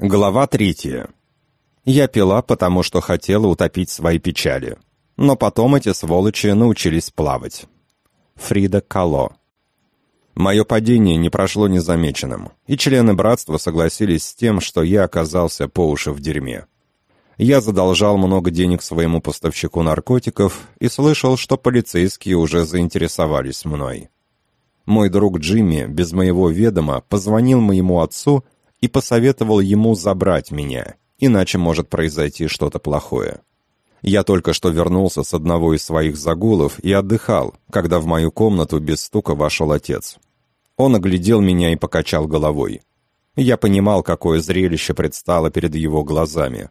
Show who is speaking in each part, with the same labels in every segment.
Speaker 1: Глава третья. Я пила, потому что хотела утопить свои печали. Но потом эти сволочи научились плавать. Фрида Кало. Мое падение не прошло незамеченным, и члены братства согласились с тем, что я оказался по уши в дерьме. Я задолжал много денег своему поставщику наркотиков и слышал, что полицейские уже заинтересовались мной. Мой друг Джимми без моего ведома позвонил моему отцу и посоветовал ему забрать меня, иначе может произойти что-то плохое. Я только что вернулся с одного из своих загулов и отдыхал, когда в мою комнату без стука вошел отец. Он оглядел меня и покачал головой. Я понимал, какое зрелище предстало перед его глазами.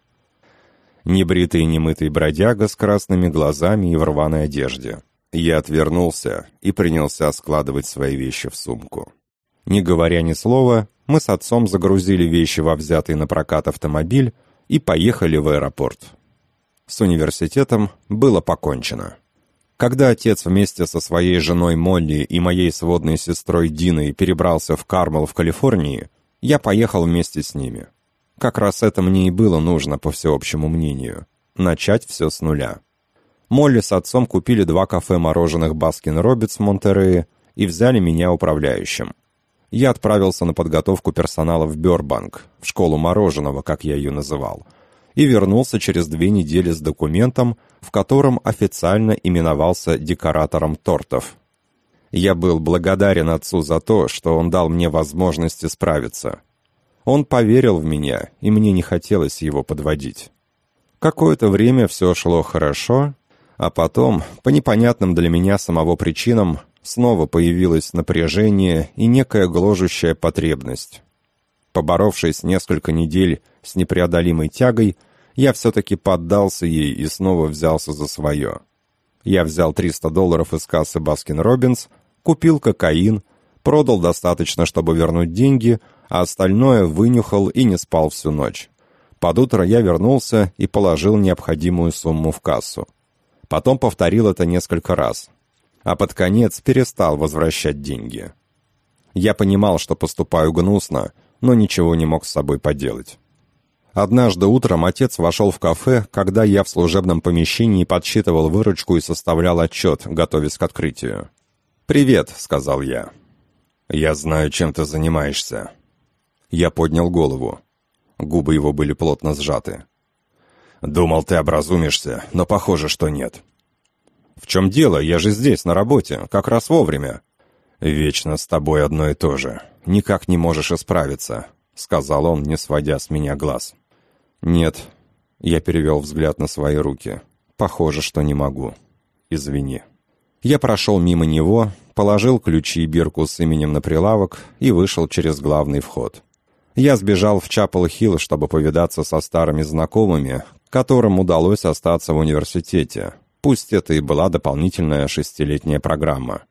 Speaker 1: Небритый и немытый бродяга с красными глазами и в рваной одежде. Я отвернулся и принялся складывать свои вещи в сумку. Не говоря ни слова, мы с отцом загрузили вещи во взятый на прокат автомобиль и поехали в аэропорт. С университетом было покончено. Когда отец вместе со своей женой Молли и моей сводной сестрой Диной перебрался в Кармел в Калифорнии, я поехал вместе с ними. Как раз это мне и было нужно, по всеобщему мнению. Начать все с нуля. Молли с отцом купили два кафе мороженых Baskin Robbins в Монтерее и взяли меня управляющим я отправился на подготовку персонала в Бёрбанк, в школу мороженого, как я ее называл, и вернулся через две недели с документом, в котором официально именовался декоратором тортов. Я был благодарен отцу за то, что он дал мне возможность справиться. Он поверил в меня, и мне не хотелось его подводить. Какое-то время все шло хорошо, а потом, по непонятным для меня самого причинам, снова появилось напряжение и некая гложущая потребность. Поборовшись несколько недель с непреодолимой тягой, я все-таки поддался ей и снова взялся за свое. Я взял 300 долларов из кассы Baskin Robbins, купил кокаин, продал достаточно, чтобы вернуть деньги, а остальное вынюхал и не спал всю ночь. Под утро я вернулся и положил необходимую сумму в кассу. Потом повторил это несколько раз а под конец перестал возвращать деньги. Я понимал, что поступаю гнусно, но ничего не мог с собой поделать. Однажды утром отец вошел в кафе, когда я в служебном помещении подсчитывал выручку и составлял отчет, готовясь к открытию. «Привет», — сказал я. «Я знаю, чем ты занимаешься». Я поднял голову. Губы его были плотно сжаты. «Думал, ты образумишься, но похоже, что нет. «В чем дело? Я же здесь, на работе, как раз вовремя». «Вечно с тобой одно и то же. Никак не можешь исправиться», — сказал он, не сводя с меня глаз. «Нет». Я перевел взгляд на свои руки. «Похоже, что не могу. Извини». Я прошел мимо него, положил ключи и бирку с именем на прилавок и вышел через главный вход. Я сбежал в Чапел-Хилл, чтобы повидаться со старыми знакомыми, которым удалось остаться в университете, Пусть это и была дополнительная шестилетняя программа.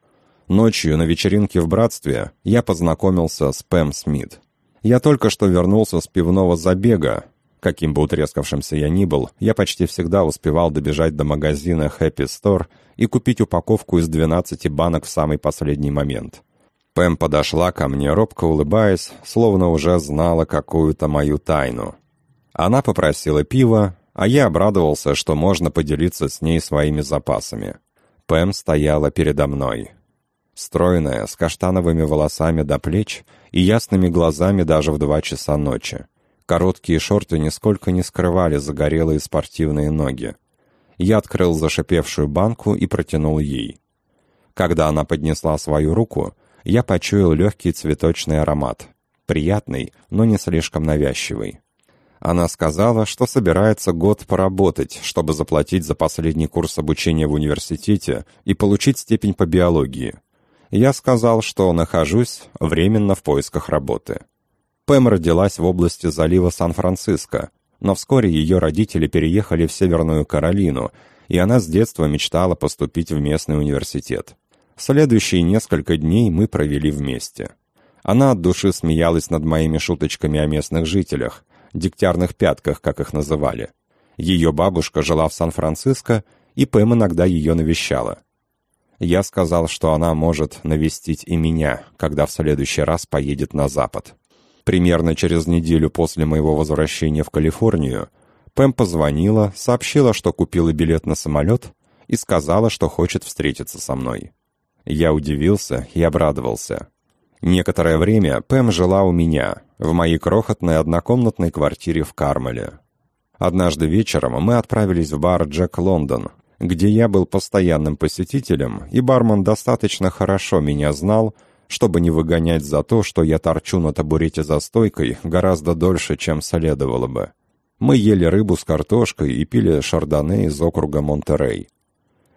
Speaker 1: Ночью на вечеринке в Братстве я познакомился с Пэм Смит. Я только что вернулся с пивного забега. Каким бы утрескавшимся я ни был, я почти всегда успевал добежать до магазина Happy Store и купить упаковку из 12 банок в самый последний момент. Пэм подошла ко мне, робко улыбаясь, словно уже знала какую-то мою тайну. Она попросила пива, а я обрадовался, что можно поделиться с ней своими запасами. Пэм стояла передо мной. Стройная, с каштановыми волосами до плеч и ясными глазами даже в два часа ночи. Короткие шорты нисколько не скрывали загорелые спортивные ноги. Я открыл зашипевшую банку и протянул ей. Когда она поднесла свою руку, я почуял легкий цветочный аромат. Приятный, но не слишком навязчивый. Она сказала, что собирается год поработать, чтобы заплатить за последний курс обучения в университете и получить степень по биологии. Я сказал, что нахожусь временно в поисках работы. Пэм родилась в области залива Сан-Франциско, но вскоре ее родители переехали в Северную Каролину, и она с детства мечтала поступить в местный университет. Следующие несколько дней мы провели вместе. Она от души смеялась над моими шуточками о местных жителях, дегтярных пятках, как их называли. Ее бабушка жила в Сан-Франциско, и Пэм иногда ее навещала. Я сказал, что она может навестить и меня, когда в следующий раз поедет на запад. Примерно через неделю после моего возвращения в Калифорнию Пэм позвонила, сообщила, что купила билет на самолет и сказала, что хочет встретиться со мной. Я удивился и обрадовался. Некоторое время Пэм жила у меня, в моей крохотной однокомнатной квартире в Кармеле. Однажды вечером мы отправились в бар «Джек Лондон», где я был постоянным посетителем, и бармен достаточно хорошо меня знал, чтобы не выгонять за то, что я торчу на табурете за стойкой гораздо дольше, чем следовало бы. Мы ели рыбу с картошкой и пили шардоне из округа Монтерей.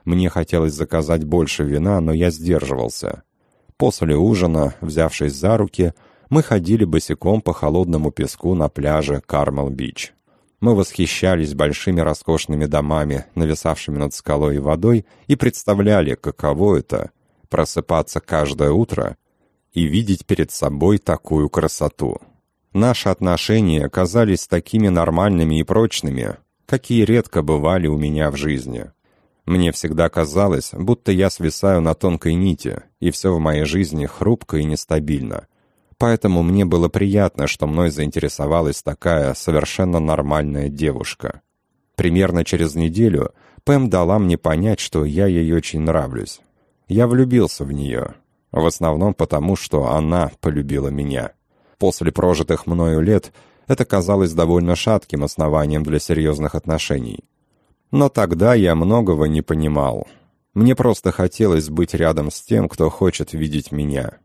Speaker 1: Мне хотелось заказать больше вина, но я сдерживался. После ужина, взявшись за руки, мы ходили босиком по холодному песку на пляже Кармел-Бич. Мы восхищались большими роскошными домами, нависавшими над скалой и водой, и представляли, каково это — просыпаться каждое утро и видеть перед собой такую красоту. Наши отношения казались такими нормальными и прочными, какие редко бывали у меня в жизни. Мне всегда казалось, будто я свисаю на тонкой нити, и все в моей жизни хрупко и нестабильно. Поэтому мне было приятно, что мной заинтересовалась такая совершенно нормальная девушка. Примерно через неделю Пэм дала мне понять, что я ей очень нравлюсь. Я влюбился в нее. В основном потому, что она полюбила меня. После прожитых мною лет это казалось довольно шатким основанием для серьезных отношений. Но тогда я многого не понимал. Мне просто хотелось быть рядом с тем, кто хочет видеть меня.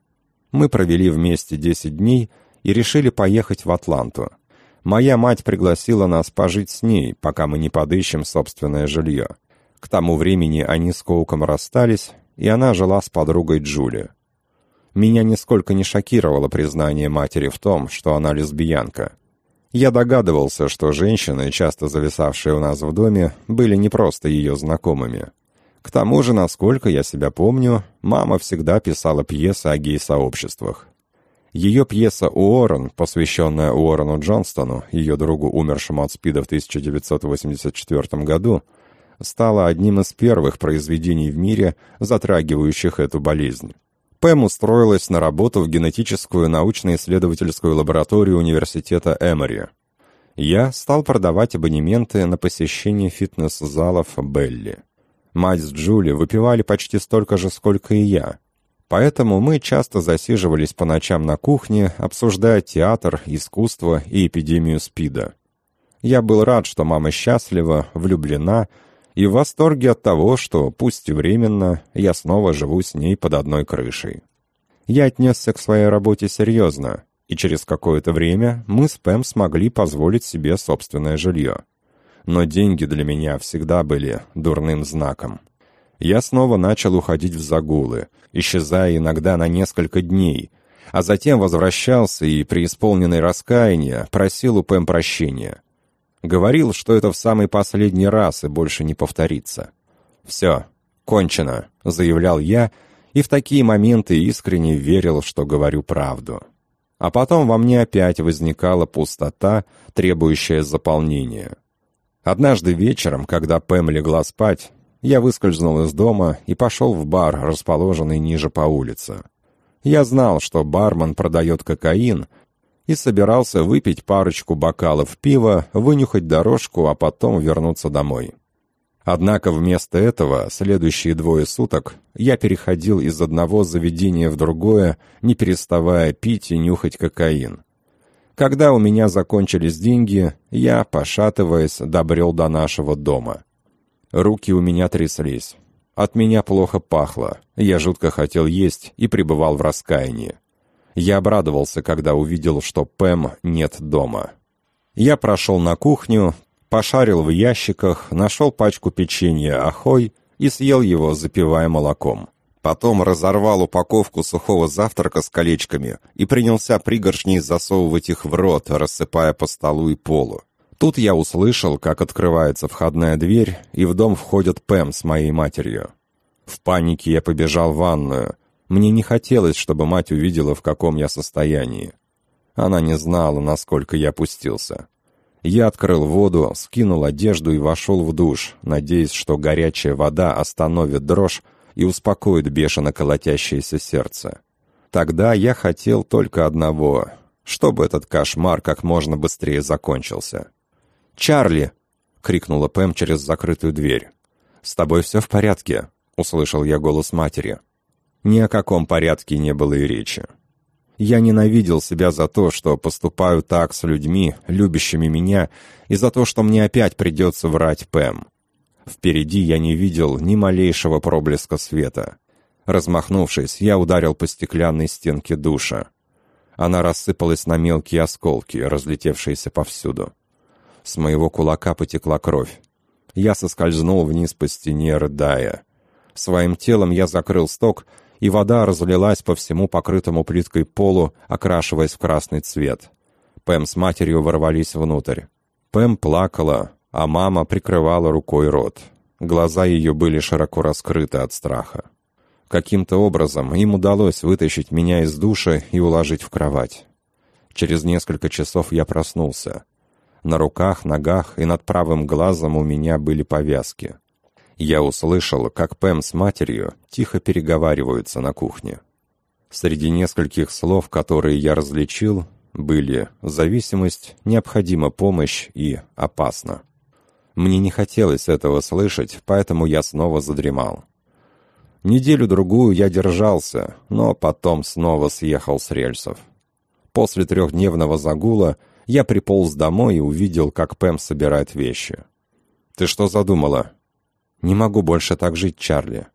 Speaker 1: Мы провели вместе 10 дней и решили поехать в Атланту. Моя мать пригласила нас пожить с ней, пока мы не подыщем собственное жилье. К тому времени они с Коуком расстались, и она жила с подругой Джули. Меня нисколько не шокировало признание матери в том, что она лесбиянка. Я догадывался, что женщины, часто зависавшие у нас в доме, были не просто ее знакомыми. К тому же, насколько я себя помню, мама всегда писала пьесы о гей-сообществах. Ее пьеса «Уоррен», посвященная Уоррену Джонстону, ее другу, умершему от СПИДа в 1984 году, стала одним из первых произведений в мире, затрагивающих эту болезнь. Пэм устроилась на работу в генетическую научно-исследовательскую лабораторию университета Эмори. Я стал продавать абонементы на посещение фитнес-залов Белли. Мать с Джули выпивали почти столько же, сколько и я. Поэтому мы часто засиживались по ночам на кухне, обсуждая театр, искусство и эпидемию СПИДа. Я был рад, что мама счастлива, влюблена и в восторге от того, что, пусть временно, я снова живу с ней под одной крышей. Я отнесся к своей работе серьезно, и через какое-то время мы с Пэм смогли позволить себе собственное жилье но деньги для меня всегда были дурным знаком. Я снова начал уходить в загулы, исчезая иногда на несколько дней, а затем возвращался и, при исполненной раскаяния, просил у Пэм прощения. Говорил, что это в самый последний раз и больше не повторится. «Все, кончено», — заявлял я, и в такие моменты искренне верил, что говорю правду. А потом во мне опять возникала пустота, требующая заполнения. Однажды вечером, когда Пэм легла спать, я выскользнул из дома и пошел в бар, расположенный ниже по улице. Я знал, что бармен продает кокаин, и собирался выпить парочку бокалов пива, вынюхать дорожку, а потом вернуться домой. Однако вместо этого следующие двое суток я переходил из одного заведения в другое, не переставая пить и нюхать кокаин. Когда у меня закончились деньги, я, пошатываясь, добрел до нашего дома. Руки у меня тряслись. От меня плохо пахло. Я жутко хотел есть и пребывал в раскаянии. Я обрадовался, когда увидел, что Пэм нет дома. Я прошел на кухню, пошарил в ящиках, нашел пачку печенья «Ахой» и съел его, запивая молоком. Потом разорвал упаковку сухого завтрака с колечками и принялся пригоршней засовывать их в рот, рассыпая по столу и полу. Тут я услышал, как открывается входная дверь, и в дом входит Пэм с моей матерью. В панике я побежал в ванную. Мне не хотелось, чтобы мать увидела, в каком я состоянии. Она не знала, насколько я опустился. Я открыл воду, скинул одежду и вошел в душ, надеясь, что горячая вода остановит дрожь, и успокоит бешено колотящееся сердце. Тогда я хотел только одного чтобы этот кошмар как можно быстрее закончился. «Чарли!» — крикнула Пэм через закрытую дверь. «С тобой все в порядке?» — услышал я голос матери. Ни о каком порядке не было и речи. Я ненавидел себя за то, что поступаю так с людьми, любящими меня, и за то, что мне опять придется врать Пэм. Впереди я не видел ни малейшего проблеска света. Размахнувшись, я ударил по стеклянной стенке душа. Она рассыпалась на мелкие осколки, разлетевшиеся повсюду. С моего кулака потекла кровь. Я соскользнул вниз по стене, рыдая. Своим телом я закрыл сток, и вода разлилась по всему покрытому плиткой полу, окрашиваясь в красный цвет. Пэм с матерью ворвались внутрь. Пэм плакала, а мама прикрывала рукой рот. Глаза ее были широко раскрыты от страха. Каким-то образом им удалось вытащить меня из душа и уложить в кровать. Через несколько часов я проснулся. На руках, ногах и над правым глазом у меня были повязки. Я услышал, как Пэм с матерью тихо переговариваются на кухне. Среди нескольких слов, которые я различил, были «зависимость», «необходима помощь» и «опасно». Мне не хотелось этого слышать, поэтому я снова задремал. Неделю-другую я держался, но потом снова съехал с рельсов. После трехдневного загула я приполз домой и увидел, как Пэм собирает вещи. «Ты что задумала?» «Не могу больше так жить, Чарли».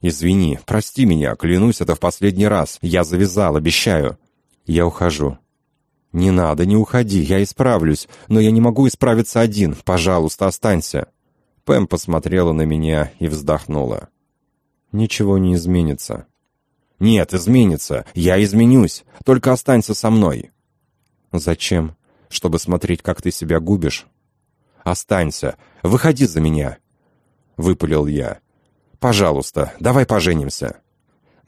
Speaker 1: «Извини, прости меня, клянусь, это в последний раз. Я завязал, обещаю». «Я ухожу». «Не надо, не уходи, я исправлюсь, но я не могу исправиться один. Пожалуйста, останься». Пэм посмотрела на меня и вздохнула. «Ничего не изменится». «Нет, изменится. Я изменюсь. Только останься со мной». «Зачем? Чтобы смотреть, как ты себя губишь?» «Останься. Выходи за меня!» Выпалил я. «Пожалуйста, давай поженимся».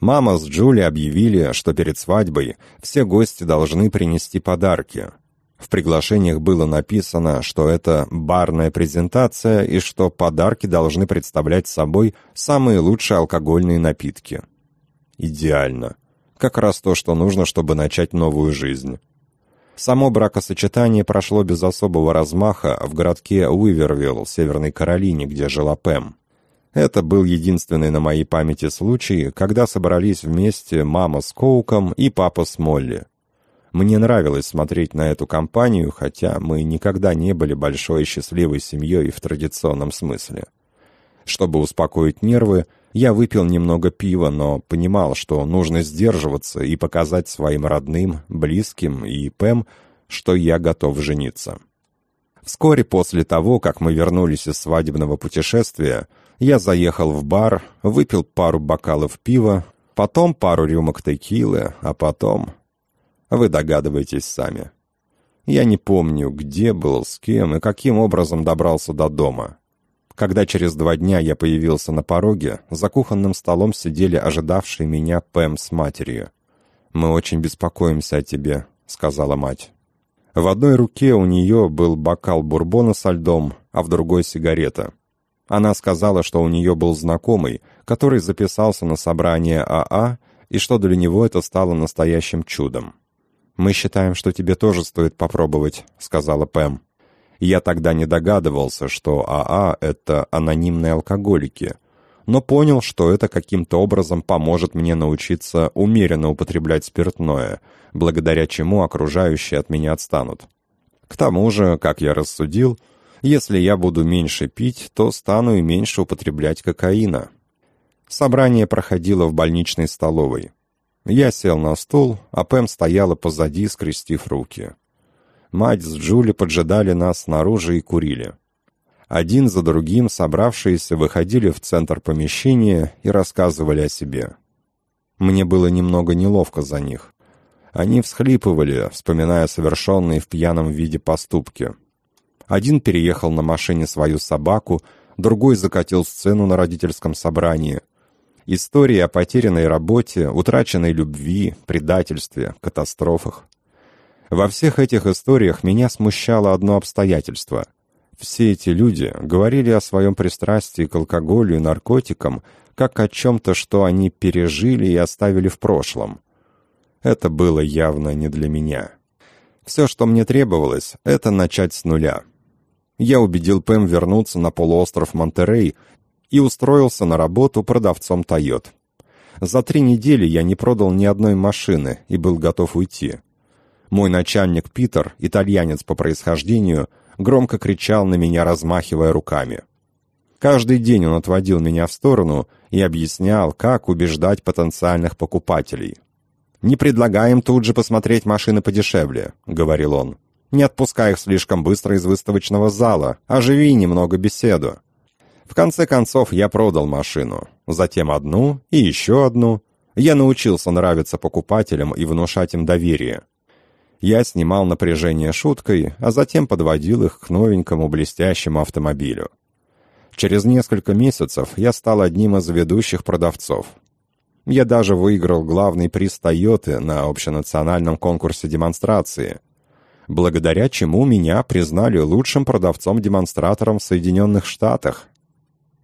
Speaker 1: Мама с Джули объявили, что перед свадьбой все гости должны принести подарки. В приглашениях было написано, что это барная презентация и что подарки должны представлять собой самые лучшие алкогольные напитки. Идеально. Как раз то, что нужно, чтобы начать новую жизнь. Само бракосочетание прошло без особого размаха в городке Уивервилл, Северной Каролине, где жила Пэм. Это был единственный на моей памяти случай, когда собрались вместе мама с Коуком и папа с Молли. Мне нравилось смотреть на эту компанию, хотя мы никогда не были большой и счастливой семьей в традиционном смысле. Чтобы успокоить нервы, я выпил немного пива, но понимал, что нужно сдерживаться и показать своим родным, близким и Пэм, что я готов жениться. Вскоре после того, как мы вернулись из свадебного путешествия, я заехал в бар, выпил пару бокалов пива, потом пару рюмок текилы, а потом... Вы догадываетесь сами. Я не помню, где был, с кем и каким образом добрался до дома. Когда через два дня я появился на пороге, за кухонным столом сидели ожидавшие меня Пэм с матерью. «Мы очень беспокоимся о тебе», — сказала мать. В одной руке у нее был бокал бурбона со льдом, а в другой — сигарета. Она сказала, что у нее был знакомый, который записался на собрание АА, и что для него это стало настоящим чудом. «Мы считаем, что тебе тоже стоит попробовать», — сказала Пэм. Я тогда не догадывался, что АА — это анонимные алкоголики, но понял, что это каким-то образом поможет мне научиться умеренно употреблять спиртное, благодаря чему окружающие от меня отстанут. К тому же, как я рассудил, если я буду меньше пить, то стану и меньше употреблять кокаина. Собрание проходило в больничной столовой. Я сел на стул, а Пэм стояла позади, скрестив руки. Мать с Джули поджидали нас снаружи и курили. Один за другим собравшиеся выходили в центр помещения и рассказывали о себе. Мне было немного неловко за них. Они всхлипывали, вспоминая совершенные в пьяном виде поступки. Один переехал на машине свою собаку, другой закатил сцену на родительском собрании. Истории о потерянной работе, утраченной любви, предательстве, катастрофах. Во всех этих историях меня смущало одно обстоятельство. Все эти люди говорили о своем пристрастии к алкоголю и наркотикам, как о чем-то, что они пережили и оставили в прошлом. Это было явно не для меня. Все, что мне требовалось, это начать с нуля. Я убедил Пэм вернуться на полуостров Монтерей и устроился на работу продавцом «Тойот». За три недели я не продал ни одной машины и был готов уйти. Мой начальник Питер, итальянец по происхождению, громко кричал на меня, размахивая руками. Каждый день он отводил меня в сторону и объяснял, как убеждать потенциальных покупателей. «Не предлагаем тут же посмотреть машины подешевле», — говорил он. «Не отпускай их слишком быстро из выставочного зала, оживи немного беседу. В конце концов, я продал машину. Затем одну и еще одну. Я научился нравиться покупателям и внушать им доверие. Я снимал напряжение шуткой, а затем подводил их к новенькому блестящему автомобилю. Через несколько месяцев я стал одним из ведущих продавцов. Я даже выиграл главный приз «Тойоты» на общенациональном конкурсе демонстрации, благодаря чему меня признали лучшим продавцом-демонстратором в Соединенных Штатах.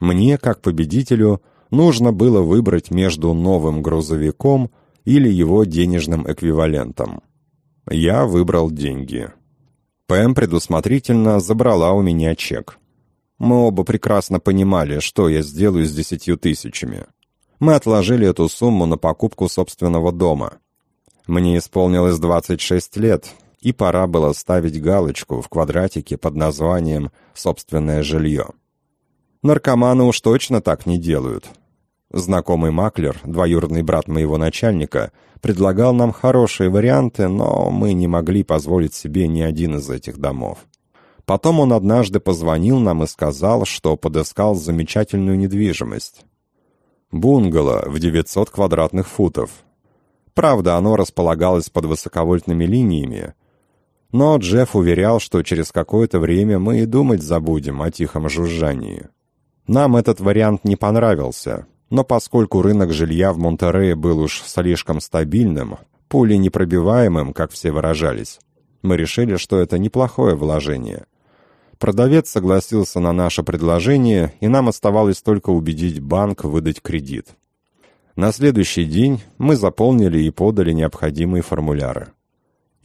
Speaker 1: Мне, как победителю, нужно было выбрать между новым грузовиком или его денежным эквивалентом. Я выбрал деньги. Пэм предусмотрительно забрала у меня чек. Мы оба прекрасно понимали, что я сделаю с десятью тысячами. Мы отложили эту сумму на покупку собственного дома. Мне исполнилось 26 лет, и пора было ставить галочку в квадратике под названием «собственное жилье». Наркоманы уж точно так не делают. Знакомый маклер, двоюродный брат моего начальника, предлагал нам хорошие варианты, но мы не могли позволить себе ни один из этих домов. Потом он однажды позвонил нам и сказал, что подыскал замечательную недвижимость. Бунгало в 900 квадратных футов. Правда, оно располагалось под высоковольтными линиями, но Джефф уверял, что через какое-то время мы и думать забудем о тихом жужжании. Нам этот вариант не понравился, но поскольку рынок жилья в Монтерее был уж слишком стабильным, пули непробиваемым, как все выражались, мы решили, что это неплохое вложение. Продавец согласился на наше предложение, и нам оставалось только убедить банк выдать кредит. На следующий день мы заполнили и подали необходимые формуляры.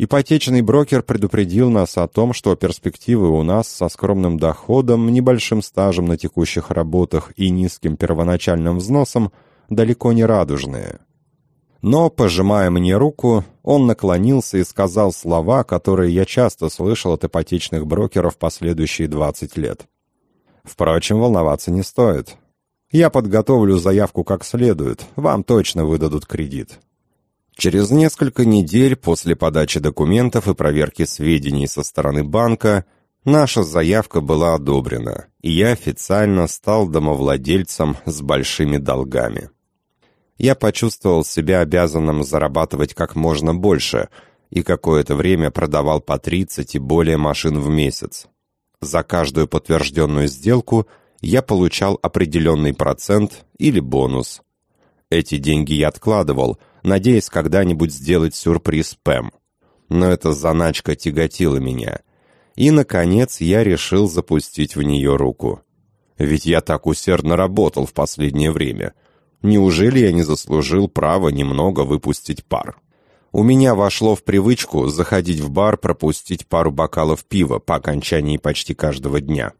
Speaker 1: Ипотечный брокер предупредил нас о том, что перспективы у нас со скромным доходом, небольшим стажем на текущих работах и низким первоначальным взносом далеко не радужные. Но, пожимая мне руку, он наклонился и сказал слова, которые я часто слышал от ипотечных брокеров последующие 20 лет. Впрочем, волноваться не стоит. Я подготовлю заявку как следует, вам точно выдадут кредит. Через несколько недель после подачи документов и проверки сведений со стороны банка наша заявка была одобрена, и я официально стал домовладельцем с большими долгами. Я почувствовал себя обязанным зарабатывать как можно больше и какое-то время продавал по 30 и более машин в месяц. За каждую подтвержденную сделку я получал определенный процент или бонус. Эти деньги я откладывал – надеясь когда-нибудь сделать сюрприз Пэм. Но эта заначка тяготила меня. И, наконец, я решил запустить в нее руку. Ведь я так усердно работал в последнее время. Неужели я не заслужил права немного выпустить пар? У меня вошло в привычку заходить в бар, пропустить пару бокалов пива по окончании почти каждого дня.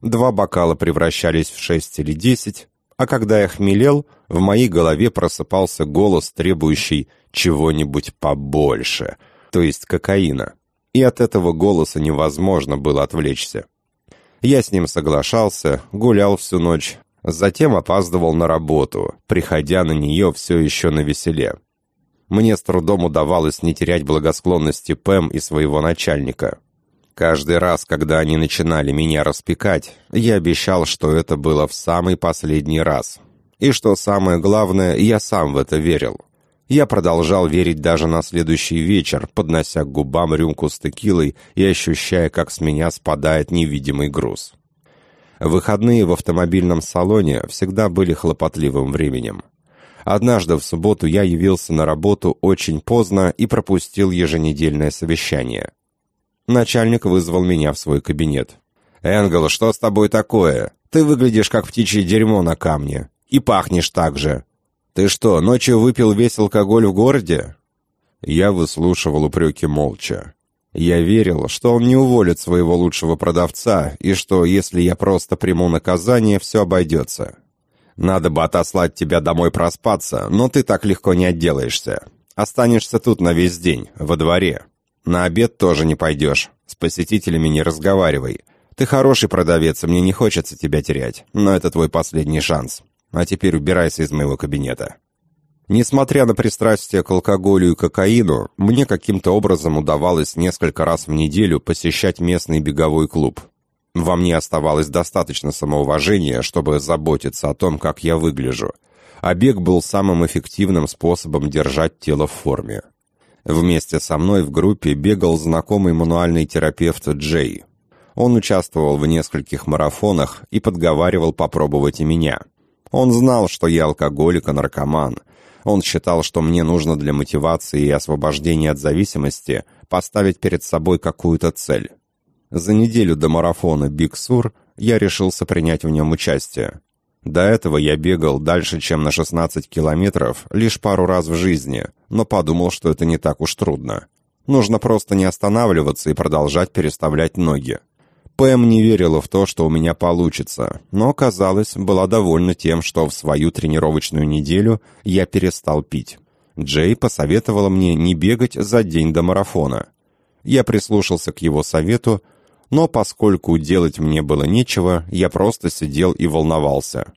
Speaker 1: Два бокала превращались в шесть или десять, а когда я хмелел, в моей голове просыпался голос, требующий чего-нибудь побольше, то есть кокаина. И от этого голоса невозможно было отвлечься. Я с ним соглашался, гулял всю ночь, затем опаздывал на работу, приходя на нее все еще на веселе. Мне с трудом удавалось не терять благосклонности Пэм и своего начальника. Каждый раз, когда они начинали меня распекать, я обещал, что это было в самый последний раз. И что самое главное, я сам в это верил. Я продолжал верить даже на следующий вечер, поднося к губам рюмку с текилой и ощущая, как с меня спадает невидимый груз. Выходные в автомобильном салоне всегда были хлопотливым временем. Однажды в субботу я явился на работу очень поздно и пропустил еженедельное совещание. Начальник вызвал меня в свой кабинет. «Энгел, что с тобой такое? Ты выглядишь как птичье дерьмо на камне. И пахнешь так же. Ты что, ночью выпил весь алкоголь в городе?» Я выслушивал упреки молча. Я верил, что он не уволит своего лучшего продавца, и что, если я просто приму наказание, все обойдется. Надо бы отослать тебя домой проспаться, но ты так легко не отделаешься. Останешься тут на весь день, во дворе. На обед тоже не пойдешь. С посетителями не разговаривай. Ты хороший продавец, и мне не хочется тебя терять, но это твой последний шанс. А теперь убирайся из моего кабинета». Несмотря на пристрастие к алкоголю и кокаину, мне каким-то образом удавалось несколько раз в неделю посещать местный беговой клуб. Во мне оставалось достаточно самоуважения, чтобы заботиться о том, как я выгляжу. А бег был самым эффективным способом держать тело в форме. Вместе со мной в группе бегал знакомый мануальный терапевт Джей. Он участвовал в нескольких марафонах и подговаривал попробовать и меня. Он знал, что я алкоголик и наркоман. Он считал, что мне нужно для мотивации и освобождения от зависимости поставить перед собой какую-то цель. За неделю до марафона «Биг Сур» я решился принять в нем участие. До этого я бегал дальше, чем на 16 километров, лишь пару раз в жизни, но подумал, что это не так уж трудно. Нужно просто не останавливаться и продолжать переставлять ноги. Пэм не верила в то, что у меня получится, но, казалось, была довольна тем, что в свою тренировочную неделю я перестал пить. Джей посоветовала мне не бегать за день до марафона. Я прислушался к его совету, но поскольку делать мне было нечего, я просто сидел и волновался.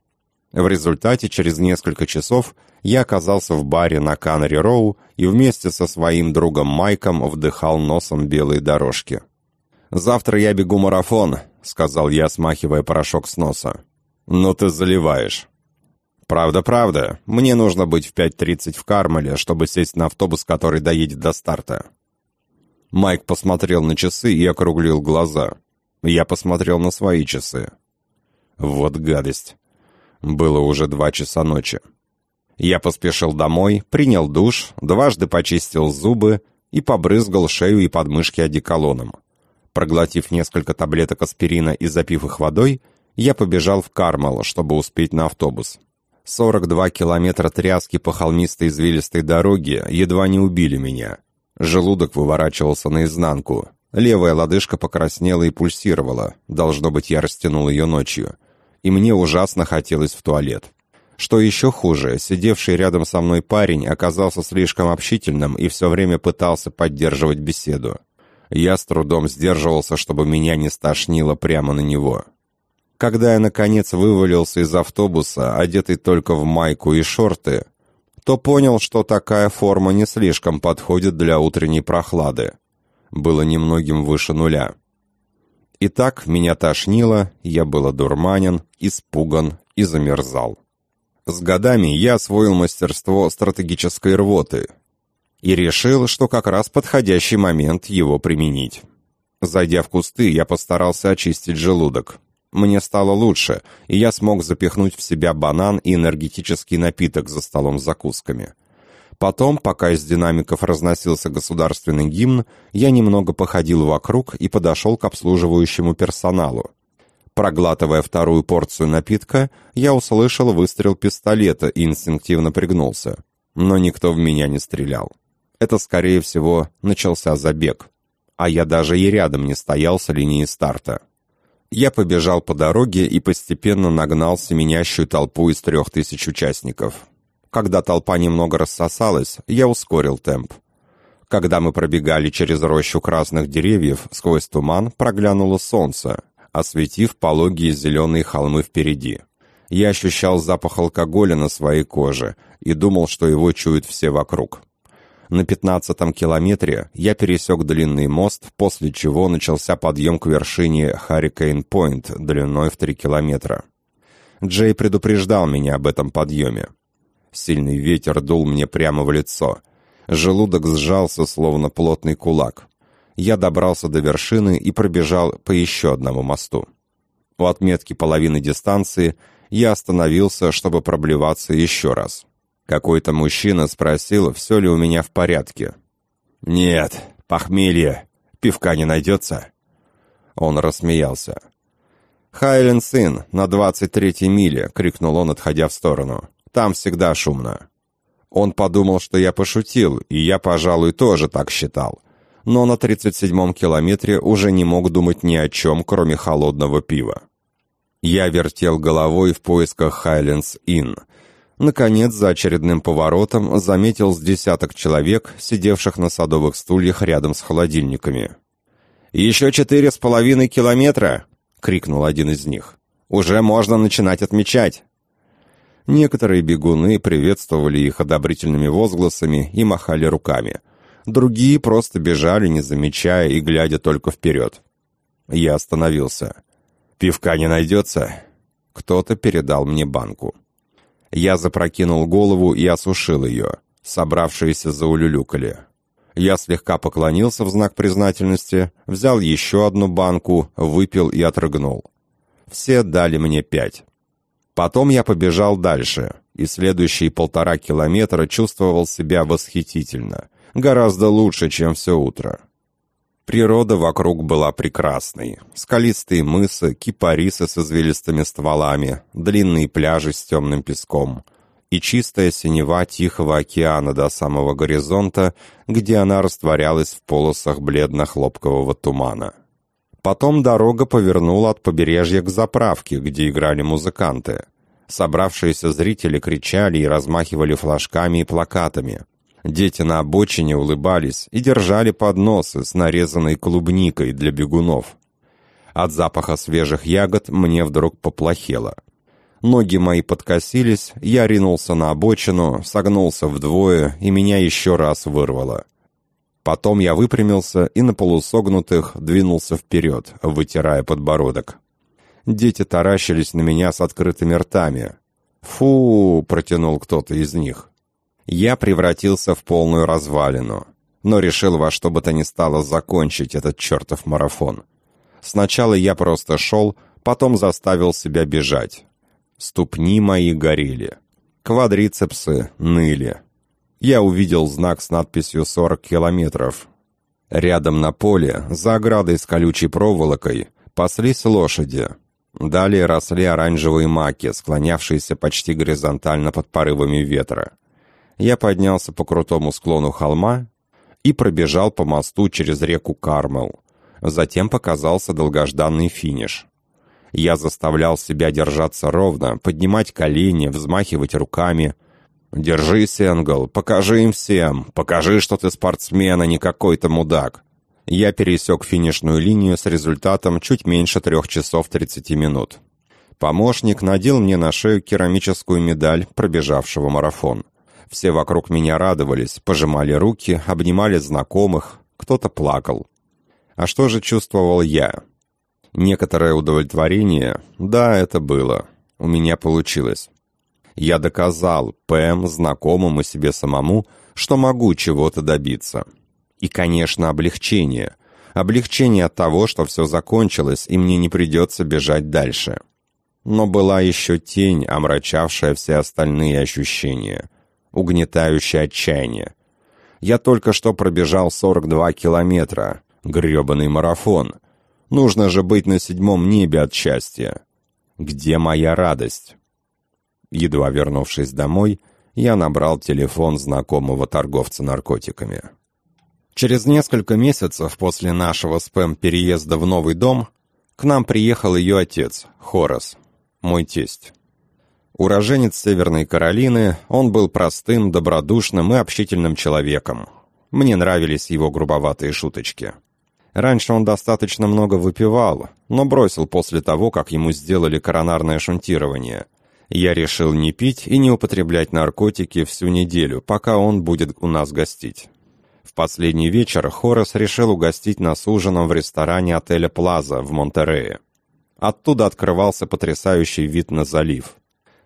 Speaker 1: В результате через несколько часов я оказался в баре на Канари-Роу и вместе со своим другом Майком вдыхал носом белые дорожки. «Завтра я бегу марафон», — сказал я, смахивая порошок с носа. «Ну ты заливаешь». «Правда, правда. Мне нужно быть в 5.30 в Кармеле, чтобы сесть на автобус, который доедет до старта. Майк посмотрел на часы и округлил глаза. Я посмотрел на свои часы. Вот гадость. Было уже два часа ночи. Я поспешил домой, принял душ, дважды почистил зубы и побрызгал шею и подмышки одеколоном. Проглотив несколько таблеток аспирина и запив их водой, я побежал в Кармал, чтобы успеть на автобус. 42 километра тряски по холмистой извилистой дороге едва не убили меня. Желудок выворачивался наизнанку. Левая лодыжка покраснела и пульсировала. Должно быть, я растянул ее ночью. И мне ужасно хотелось в туалет. Что еще хуже, сидевший рядом со мной парень оказался слишком общительным и все время пытался поддерживать беседу. Я с трудом сдерживался, чтобы меня не стошнило прямо на него. Когда я, наконец, вывалился из автобуса, одетый только в майку и шорты, то понял, что такая форма не слишком подходит для утренней прохлады. Было немногим выше нуля. Итак, меня тошнило, я был одурманен, испуган и замерзал. С годами я освоил мастерство стратегической рвоты и решил, что как раз подходящий момент его применить. Зайдя в кусты, я постарался очистить желудок. Мне стало лучше, и я смог запихнуть в себя банан и энергетический напиток за столом с закусками. Потом, пока из динамиков разносился государственный гимн, я немного походил вокруг и подошел к обслуживающему персоналу. Проглатывая вторую порцию напитка, я услышал выстрел пистолета и инстинктивно пригнулся. Но никто в меня не стрелял. Это, скорее всего, начался забег. А я даже и рядом не стоял с линии старта. Я побежал по дороге и постепенно нагнал семенящую толпу из трех тысяч участников. Когда толпа немного рассосалась, я ускорил темп. Когда мы пробегали через рощу красных деревьев, сквозь туман проглянуло солнце, осветив пологие зеленые холмы впереди. Я ощущал запах алкоголя на своей коже и думал, что его чуют все вокруг. На пятнадцатом километре я пересек длинный мост, после чего начался подъем к вершине Харрикейн-Пойнт длиной в три километра. Джей предупреждал меня об этом подъеме. Сильный ветер дул мне прямо в лицо. Желудок сжался, словно плотный кулак. Я добрался до вершины и пробежал по еще одному мосту. У отметки половины дистанции я остановился, чтобы проблеваться еще раз. Какой-то мужчина спросил, все ли у меня в порядке. «Нет, похмелье. Пивка не найдется?» Он рассмеялся. «Хайлен сын, на двадцать третьей миле!» — крикнул он, отходя в сторону. «Там всегда шумно». Он подумал, что я пошутил, и я, пожалуй, тоже так считал. но на 37-м километре уже не мог думать ни о чем, кроме холодного пива. Я вертел головой в поисках Хайлендс Inn. Наконец, за очередным поворотом заметил с десяток человек, сидевших на садовых стульях рядом с холодильниками. «Еще четыре с половиной километра!» — крикнул один из них. «Уже можно начинать отмечать!» Некоторые бегуны приветствовали их одобрительными возгласами и махали руками. Другие просто бежали, не замечая и глядя только вперед. Я остановился. «Пивка не найдется?» Кто-то передал мне банку. Я запрокинул голову и осушил ее. Собравшиеся заулюлюкали. Я слегка поклонился в знак признательности, взял еще одну банку, выпил и отрыгнул. Все дали мне пять. Потом я побежал дальше, и следующие полтора километра чувствовал себя восхитительно. Гораздо лучше, чем все утро. Природа вокруг была прекрасной. Скалистые мысы, кипарисы с извилистыми стволами, длинные пляжи с темным песком и чистая синева Тихого океана до самого горизонта, где она растворялась в полосах бледно-хлопкового тумана. Потом дорога повернула от побережья к заправке, где играли музыканты. Собравшиеся зрители кричали и размахивали флажками и плакатами – Дети на обочине улыбались и держали подносы с нарезанной клубникой для бегунов. От запаха свежих ягод мне вдруг поплохело. Ноги мои подкосились, я ринулся на обочину, согнулся вдвое, и меня еще раз вырвало. Потом я выпрямился и на полусогнутых двинулся вперед, вытирая подбородок. Дети таращились на меня с открытыми ртами. «Фу!» — протянул кто-то из них я превратился в полную развалину, но решил во что бы то ни стало закончить этот чертов марафон. Сначала я просто шел, потом заставил себя бежать. Ступни мои горели. Квадрицепсы ныли. Я увидел знак с надписью «40 километров». Рядом на поле, за оградой с колючей проволокой, паслись лошади. Далее росли оранжевые маки, склонявшиеся почти горизонтально под порывами ветра я поднялся по крутому склону холма и пробежал по мосту через реку Кармел. Затем показался долгожданный финиш. Я заставлял себя держаться ровно, поднимать колени, взмахивать руками. «Держись, Энгл, покажи им всем, покажи, что ты спортсмен, а не какой-то мудак». Я пересек финишную линию с результатом чуть меньше трех часов тридцати минут. Помощник надел мне на шею керамическую медаль пробежавшего марафон. Все вокруг меня радовались, пожимали руки, обнимали знакомых, кто-то плакал. А что же чувствовал я? Некоторое удовлетворение? Да, это было. У меня получилось. Я доказал Пэм, знакомым и себе самому, что могу чего-то добиться. И, конечно, облегчение. Облегчение от того, что все закончилось, и мне не придется бежать дальше. Но была еще тень, омрачавшая все остальные ощущения угнетающее отчаяние. Я только что пробежал 42 километра. грёбаный марафон. Нужно же быть на седьмом небе от счастья. Где моя радость? Едва вернувшись домой, я набрал телефон знакомого торговца наркотиками. Через несколько месяцев после нашего спэм-переезда в новый дом к нам приехал ее отец, Хорас, мой тесть. Уроженец Северной Каролины, он был простым, добродушным и общительным человеком. Мне нравились его грубоватые шуточки. Раньше он достаточно много выпивал, но бросил после того, как ему сделали коронарное шунтирование. Я решил не пить и не употреблять наркотики всю неделю, пока он будет у нас гостить. В последний вечер Хорас решил угостить нас ужином в ресторане отеля «Плаза» в Монтерее. Оттуда открывался потрясающий вид на залив.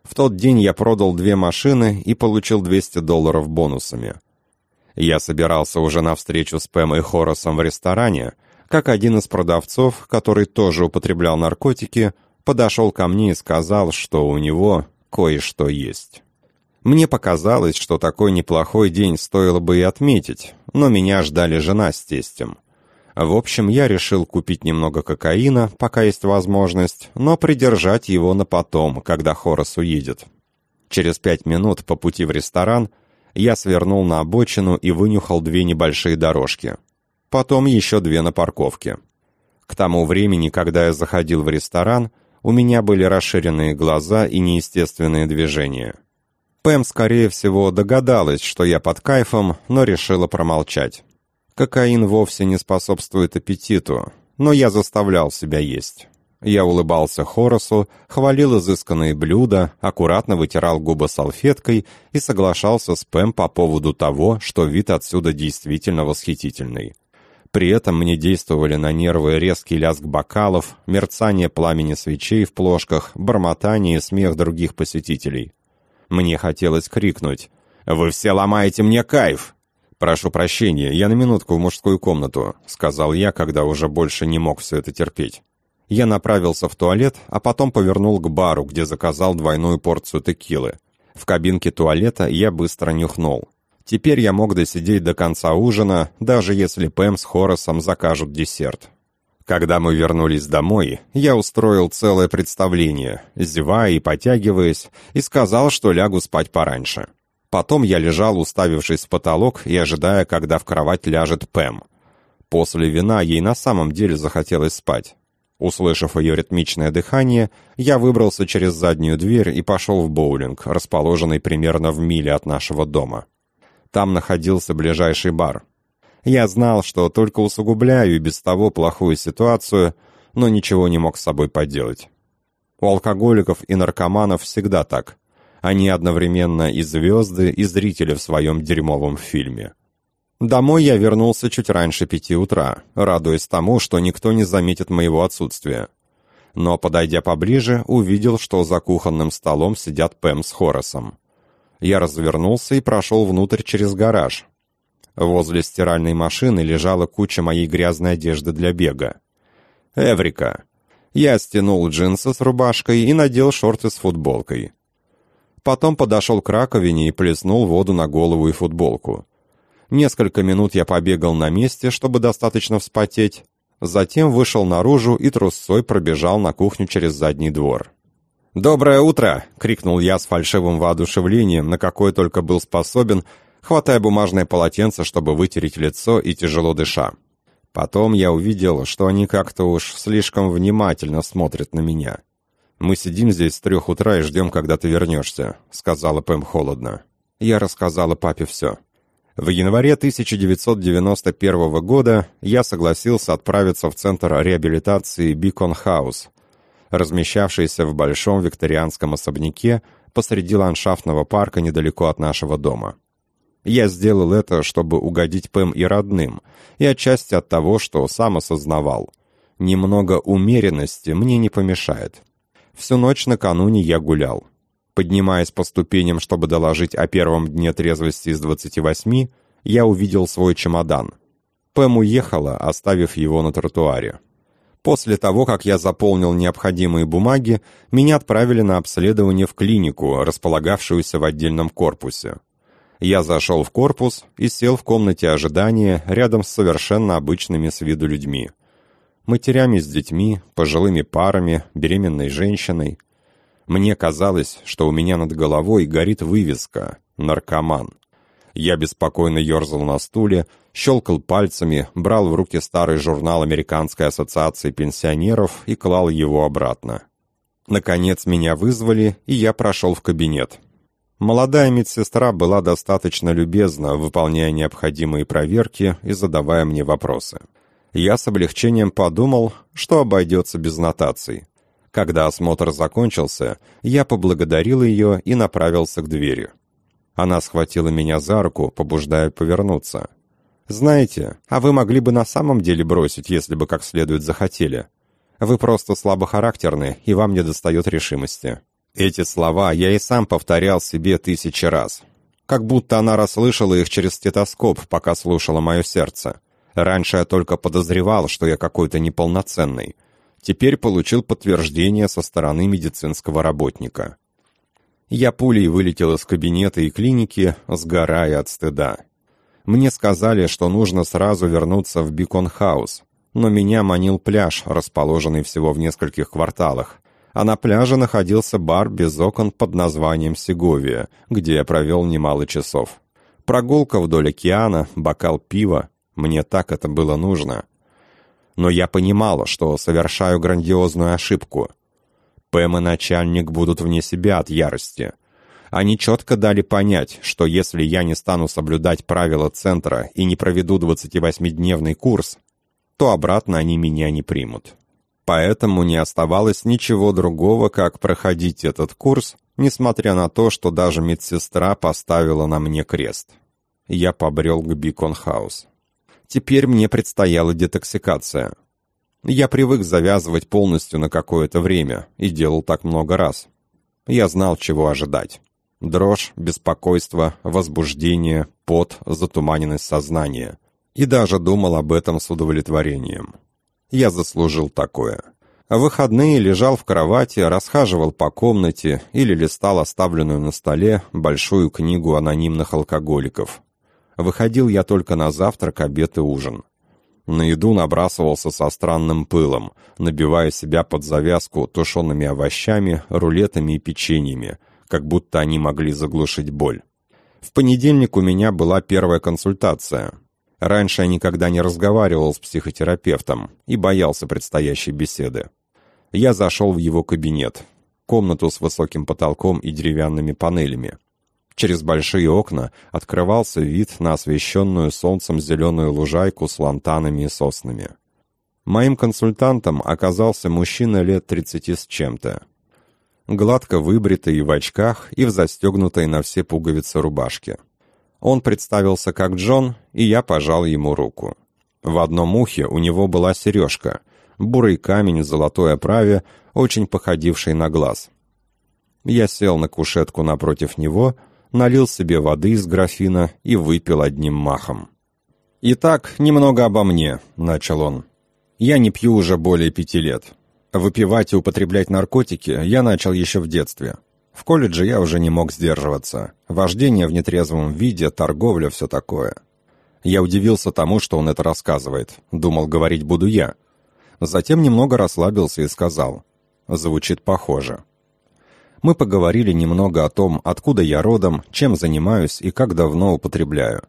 Speaker 1: В тот день я продал две машины и получил 200 долларов бонусами. Я собирался уже на встречу с Пэм и Хоросом в ресторане, как один из продавцов, который тоже употреблял наркотики, подошел ко мне и сказал, что у него кое-что есть. Мне показалось, что такой неплохой день стоило бы и отметить, но меня ждали жена с тестем — в общем, я решил купить немного кокаина, пока есть возможность, но придержать его на потом, когда Хорос уедет. Через пять минут по пути в ресторан я свернул на обочину и вынюхал две небольшие дорожки. потом еще две на парковке. К тому времени, когда я заходил в ресторан, у меня были расширенные глаза и неестественные движения. Пэм, скорее всего, догадалась, что я под кайфом, но решила промолчать. Кокаин вовсе не способствует аппетиту, но я заставлял себя есть. Я улыбался Хоросу, хвалил изысканные блюда, аккуратно вытирал губы салфеткой и соглашался с Пэм по поводу того, что вид отсюда действительно восхитительный. При этом мне действовали на нервы резкий лязг бокалов, мерцание пламени свечей в плошках, бормотание и смех других посетителей. Мне хотелось крикнуть «Вы все ломаете мне кайф!» «Прошу прощения, я на минутку в мужскую комнату», — сказал я, когда уже больше не мог все это терпеть. Я направился в туалет, а потом повернул к бару, где заказал двойную порцию текилы. В кабинке туалета я быстро нюхнул. Теперь я мог досидеть до конца ужина, даже если Пэм с Хоросом закажут десерт. Когда мы вернулись домой, я устроил целое представление, зевая и потягиваясь, и сказал, что лягу спать пораньше. Потом я лежал, уставившись в потолок и ожидая, когда в кровать ляжет Пэм. После вина ей на самом деле захотелось спать. Услышав ее ритмичное дыхание, я выбрался через заднюю дверь и пошел в боулинг, расположенный примерно в миле от нашего дома. Там находился ближайший бар. Я знал, что только усугубляю и без того плохую ситуацию, но ничего не мог с собой поделать. У алкоголиков и наркоманов всегда так. Они одновременно и звезды, и зрители в своем дерьмовом фильме. Домой я вернулся чуть раньше пяти утра, радуясь тому, что никто не заметит моего отсутствия. Но, подойдя поближе, увидел, что за кухонным столом сидят Пэм с Хоросом. Я развернулся и прошел внутрь через гараж. Возле стиральной машины лежала куча моей грязной одежды для бега. Эврика. Я стянул джинсы с рубашкой и надел шорты с футболкой. Потом подошел к раковине и плеснул воду на голову и футболку. Несколько минут я побегал на месте, чтобы достаточно вспотеть. Затем вышел наружу и трусцой пробежал на кухню через задний двор. «Доброе утро!» — крикнул я с фальшивым воодушевлением, на какое только был способен, хватая бумажное полотенце, чтобы вытереть лицо и тяжело дыша. Потом я увидел, что они как-то уж слишком внимательно смотрят на меня. «Мы сидим здесь с трех утра и ждем, когда ты вернешься», — сказала Пэм холодно. Я рассказала папе все. В январе 1991 года я согласился отправиться в Центр реабилитации Бикон Хаус, размещавшийся в большом викторианском особняке посреди ландшафтного парка недалеко от нашего дома. Я сделал это, чтобы угодить Пэм и родным, и отчасти от того, что сам осознавал. Немного умеренности мне не помешает. Всю ночь накануне я гулял. Поднимаясь по ступеням, чтобы доложить о первом дне трезвости из 28, я увидел свой чемодан. Пэм уехала, оставив его на тротуаре. После того, как я заполнил необходимые бумаги, меня отправили на обследование в клинику, располагавшуюся в отдельном корпусе. Я зашел в корпус и сел в комнате ожидания рядом с совершенно обычными с виду людьми матерями с детьми, пожилыми парами, беременной женщиной. Мне казалось, что у меня над головой горит вывеска «Наркоман». Я беспокойно ерзал на стуле, щелкал пальцами, брал в руки старый журнал Американской ассоциации пенсионеров и клал его обратно. Наконец меня вызвали, и я прошел в кабинет. Молодая медсестра была достаточно любезна, выполняя необходимые проверки и задавая мне вопросы я с облегчением подумал, что обойдется без нотаций. Когда осмотр закончился, я поблагодарил ее и направился к двери. Она схватила меня за руку, побуждая повернуться. «Знаете, а вы могли бы на самом деле бросить, если бы как следует захотели. Вы просто слабохарактерны, и вам не достает решимости». Эти слова я и сам повторял себе тысячи раз. Как будто она расслышала их через стетоскоп, пока слушала мое сердце. Раньше я только подозревал, что я какой-то неполноценный. Теперь получил подтверждение со стороны медицинского работника. Я пулей вылетел из кабинета и клиники, сгорая от стыда. Мне сказали, что нужно сразу вернуться в Бикон-хаус, но меня манил пляж, расположенный всего в нескольких кварталах, а на пляже находился бар без окон под названием «Сеговия», где я провел немало часов. Прогулка вдоль океана, бокал пива, Мне так это было нужно. Но я понимала, что совершаю грандиозную ошибку. Пэм и начальник будут вне себя от ярости. Они четко дали понять, что если я не стану соблюдать правила центра и не проведу 28-дневный курс, то обратно они меня не примут. Поэтому не оставалось ничего другого, как проходить этот курс, несмотря на то, что даже медсестра поставила на мне крест. Я побрел к Бикон-хаус. Теперь мне предстояла детоксикация. Я привык завязывать полностью на какое-то время и делал так много раз. Я знал, чего ожидать. Дрожь, беспокойство, возбуждение, пот, затуманенность сознания. И даже думал об этом с удовлетворением. Я заслужил такое. А в выходные лежал в кровати, расхаживал по комнате или листал оставленную на столе большую книгу анонимных алкоголиков. Выходил я только на завтрак, обед и ужин. На еду набрасывался со странным пылом, набивая себя под завязку тушеными овощами, рулетами и печеньями, как будто они могли заглушить боль. В понедельник у меня была первая консультация. Раньше я никогда не разговаривал с психотерапевтом и боялся предстоящей беседы. Я зашел в его кабинет, комнату с высоким потолком и деревянными панелями. Через большие окна открывался вид на освещенную солнцем зеленую лужайку с лантанами и соснами. Моим консультантом оказался мужчина лет тридцати с чем-то гладко выбритый в очках, и в застегнутой на все пуговицы рубашке. Он представился как Джон, и я пожал ему руку. В одном ухе у него была сережка, бурый камень в золотой оправе, очень походивший на глаз. Я сел на кушетку напротив него, налил себе воды из графина и выпил одним махом. «Итак, немного обо мне», — начал он. «Я не пью уже более пяти лет. Выпивать и употреблять наркотики я начал еще в детстве. В колледже я уже не мог сдерживаться. Вождение в нетрезвом виде, торговля, все такое. Я удивился тому, что он это рассказывает. Думал, говорить буду я. Затем немного расслабился и сказал. Звучит похоже. Мы поговорили немного о том, откуда я родом, чем занимаюсь и как давно употребляю.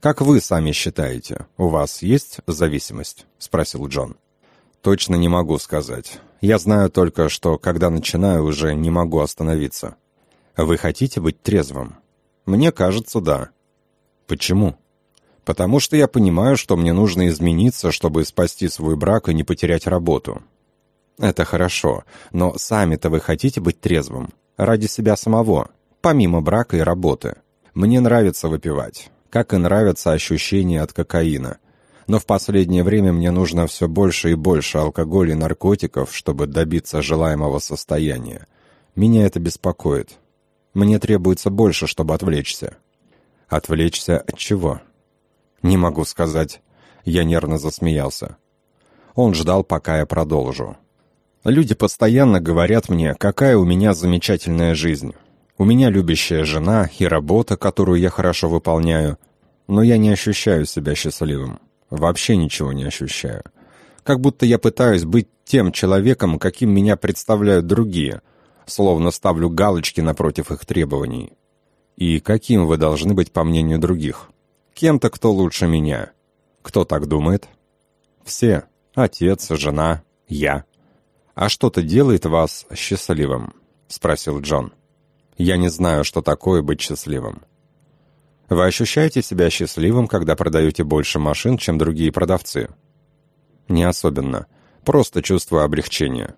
Speaker 1: «Как вы сами считаете, у вас есть зависимость?» — спросил Джон. Точно не могу сказать. Я знаю только, что когда начинаю, уже не могу остановиться. Вы хотите быть трезвым? Мне кажется, да. Почему? Потому что я понимаю, что мне нужно измениться, чтобы спасти свой брак и не потерять работу. Это хорошо, но сами-то вы хотите быть трезвым? Ради себя самого, помимо брака и работы. Мне нравится выпивать, как и нравятся ощущения от кокаина – но в последнее время мне нужно все больше и больше алкоголя и наркотиков, чтобы добиться желаемого состояния. Меня это беспокоит. Мне требуется больше, чтобы отвлечься. Отвлечься от чего? Не могу сказать. Я нервно засмеялся. Он ждал, пока я продолжу. Люди постоянно говорят мне, какая у меня замечательная жизнь. У меня любящая жена и работа, которую я хорошо выполняю, но я не ощущаю себя счастливым. Вообще ничего не ощущаю. Как будто я пытаюсь быть тем человеком, каким меня представляют другие, словно ставлю галочки напротив их требований. И каким вы должны быть по мнению других? Кем-то, кто лучше меня. Кто так думает? Все. Отец, жена, я. А что-то делает вас счастливым? Спросил Джон. Я не знаю, что такое быть счастливым. Вы ощущаете себя счастливым, когда продаете больше машин, чем другие продавцы? Не особенно. Просто чувствую облегчение.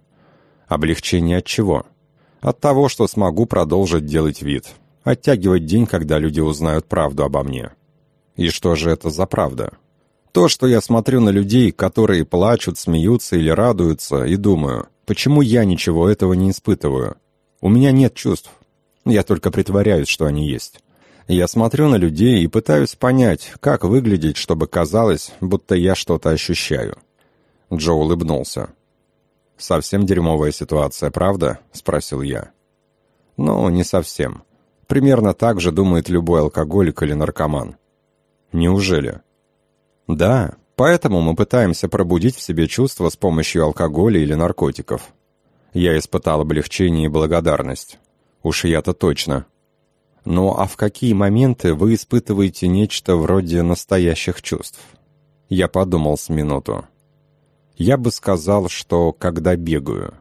Speaker 1: Облегчение от чего? От того, что смогу продолжить делать вид. Оттягивать день, когда люди узнают правду обо мне. И что же это за правда? То, что я смотрю на людей, которые плачут, смеются или радуются, и думаю, почему я ничего этого не испытываю? У меня нет чувств. Я только притворяюсь, что они есть. Я смотрю на людей и пытаюсь понять, как выглядеть, чтобы казалось, будто я что-то ощущаю. Джо улыбнулся. «Совсем дерьмовая ситуация, правда?» — спросил я. «Ну, не совсем. Примерно так же думает любой алкоголик или наркоман». «Неужели?» «Да, поэтому мы пытаемся пробудить в себе чувства с помощью алкоголя или наркотиков». Я испытал облегчение и благодарность. Уж я-то точно. Ну а в какие моменты вы испытываете нечто вроде настоящих чувств? Я подумал с минуту. Я бы сказал, что когда бегаю.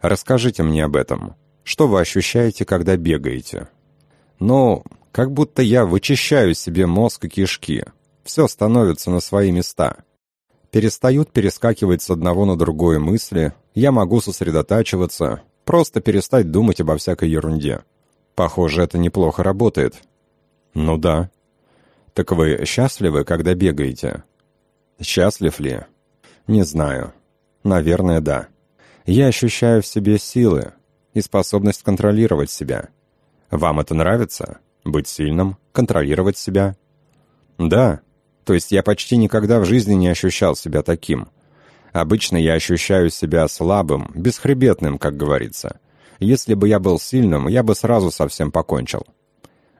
Speaker 1: Расскажите мне об этом. Что вы ощущаете, когда бегаете? Ну, как будто я вычищаю себе мозг и кишки. Все становится на свои места. Перестают перескакивать с одного на другое мысли, я могу сосредотачиваться, просто перестать думать обо всякой ерунде. Похоже, это неплохо работает. Ну да. Так вы счастливы, когда бегаете? Счастлив ли? Не знаю. Наверное, да. Я ощущаю в себе силы и способность контролировать себя. Вам это нравится? Быть сильным, контролировать себя? Да. То есть я почти никогда в жизни не ощущал себя таким. Обычно я ощущаю себя слабым, бесхребетным, как говорится. Если бы я был сильным, я бы сразу совсем покончил.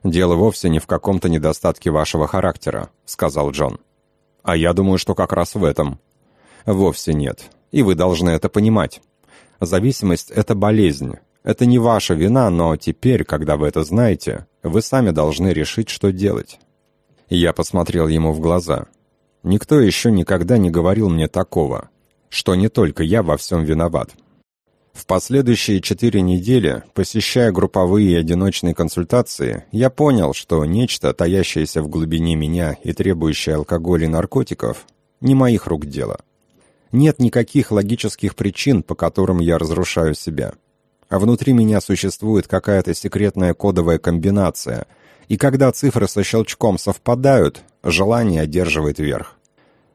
Speaker 1: «Дело вовсе не в каком-то недостатке вашего характера», — сказал Джон. «А я думаю, что как раз в этом». «Вовсе нет. И вы должны это понимать. Зависимость — это болезнь. Это не ваша вина, но теперь, когда вы это знаете, вы сами должны решить, что делать». Я посмотрел ему в глаза. Никто еще никогда не говорил мне такого, что не только я во всем виноват. В последующие четыре недели, посещая групповые и одиночные консультации, я понял, что нечто, таящееся в глубине меня и требующее алкоголя и наркотиков, не моих рук дело. Нет никаких логических причин, по которым я разрушаю себя. А внутри меня существует какая-то секретная кодовая комбинация, и когда цифры со щелчком совпадают, желание одерживает верх.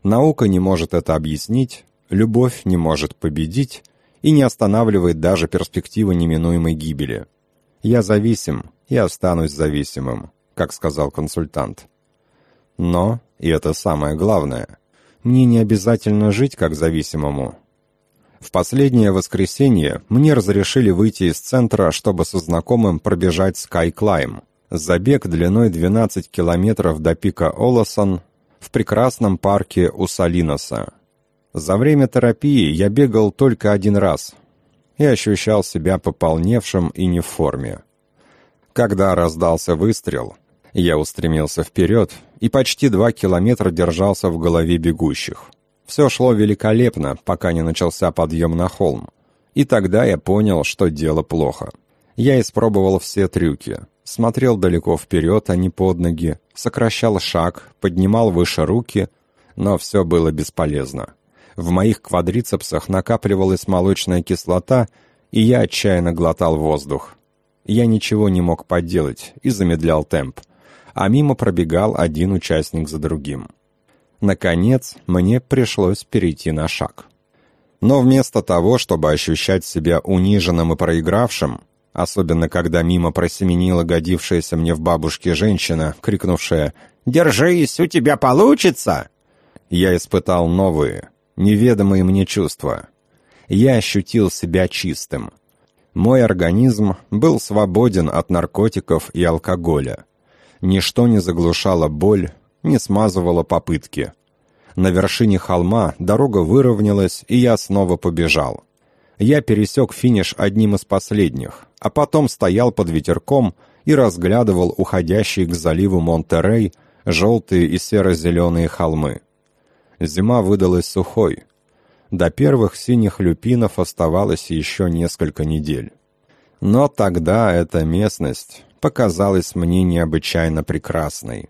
Speaker 1: Наука не может это объяснить, любовь не может победить, и не останавливает даже перспектива неминуемой гибели. «Я зависим и останусь зависимым», как сказал консультант. Но, и это самое главное, мне не обязательно жить как зависимому. В последнее воскресенье мне разрешили выйти из центра, чтобы со знакомым пробежать Sky Climb. Забег длиной 12 километров до пика Олосон в прекрасном парке у Салиноса. За время терапии я бегал только один раз и ощущал себя пополневшим и не в форме. Когда раздался выстрел, я устремился вперед и почти два километра держался в голове бегущих. Все шло великолепно, пока не начался подъем на холм. И тогда я понял, что дело плохо. Я испробовал все трюки. Смотрел далеко вперед, а не под ноги, сокращал шаг, поднимал выше руки, но все было бесполезно. В моих квадрицепсах накапливалась молочная кислота, и я отчаянно глотал воздух. Я ничего не мог поделать и замедлял темп, а мимо пробегал один участник за другим. Наконец, мне пришлось перейти на шаг. Но вместо того, чтобы ощущать себя униженным и проигравшим, особенно когда мимо просеменила годившаяся мне в бабушке женщина, крикнувшая «Держись, у тебя получится!», я испытал новые, неведомые мне чувства. Я ощутил себя чистым. Мой организм был свободен от наркотиков и алкоголя. Ничто не заглушало боль, не смазывало попытки. На вершине холма дорога выровнялась, и я снова побежал. Я пересек финиш одним из последних, а потом стоял под ветерком и разглядывал уходящие к заливу Монтерей желтые и серо-зеленые холмы. Зима выдалась сухой. До первых синих люпинов оставалось еще несколько недель. Но тогда эта местность показалась мне необычайно прекрасной.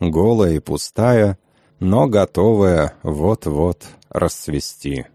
Speaker 1: Голая и пустая, но готовая вот-вот расцвести.